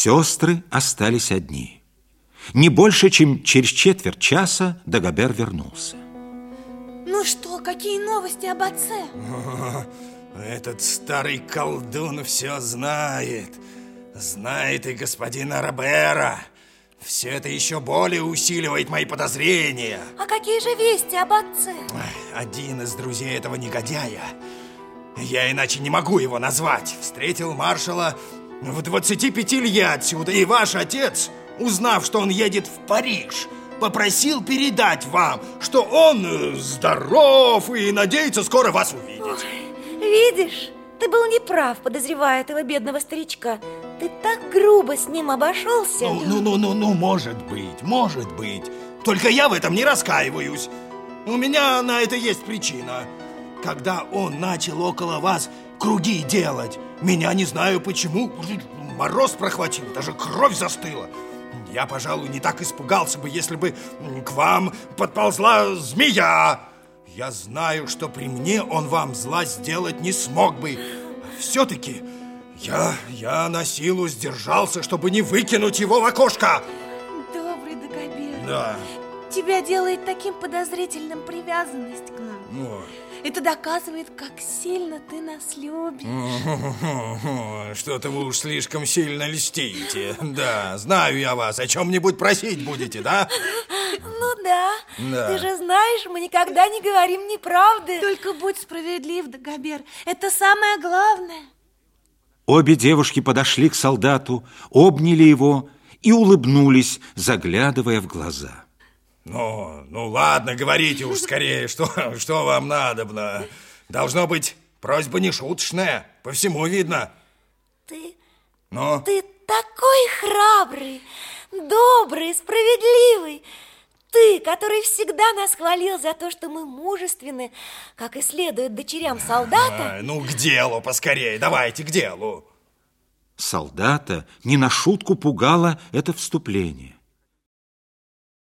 Сестры остались одни. Не больше, чем через четверть часа Дагобер вернулся. Ну что, какие новости об отце? Этот старый колдун все знает. Знает и господина Робера. Все это еще более усиливает мои подозрения. А какие же вести об отце? Один из друзей этого негодяя, я иначе не могу его назвать, встретил маршала в 25 лье отсюда. И ваш отец, узнав, что он едет в Париж, попросил передать вам, что он э, здоров и надеется скоро вас увидеть. Ой, видишь, ты был неправ, подозревая этого бедного старичка. Ты так грубо с ним обошелся. Ну, ну, ну, ну, ну, может быть, может быть. Только я в этом не раскаиваюсь. У меня на это есть причина. Когда он начал около вас круги делать, меня не знаю почему, мороз прохватил, даже кровь застыла. Я, пожалуй, не так испугался бы, если бы к вам подползла змея. Я знаю, что при мне он вам зла сделать не смог бы. Все-таки я, я на силу сдержался, чтобы не выкинуть его в окошко. Добрый Дагобер. Да. Тебя делает таким подозрительным привязанность к нам. Ну. Это доказывает, как сильно ты нас любишь. Что-то вы уж слишком сильно льстите. Да, знаю я вас. О чем-нибудь просить будете, да? Ну да. Да. Ты же знаешь, мы никогда не говорим неправды. Только будь справедлив, Дагобер. Это самое главное. Обе девушки подошли к солдату, обняли его и улыбнулись, заглядывая в глаза. Ну, ну ладно, говорите уж скорее, что, что вам надобно. Должно быть, просьба не шуточная, по всему видно. Ты, Ну, ты такой храбрый, добрый, справедливый. Ты, который всегда нас хвалил за то, что мы мужественны, как и следует дочерям солдата. а, ну к делу поскорее, давайте к делу. Солдата не на шутку пугало это вступление.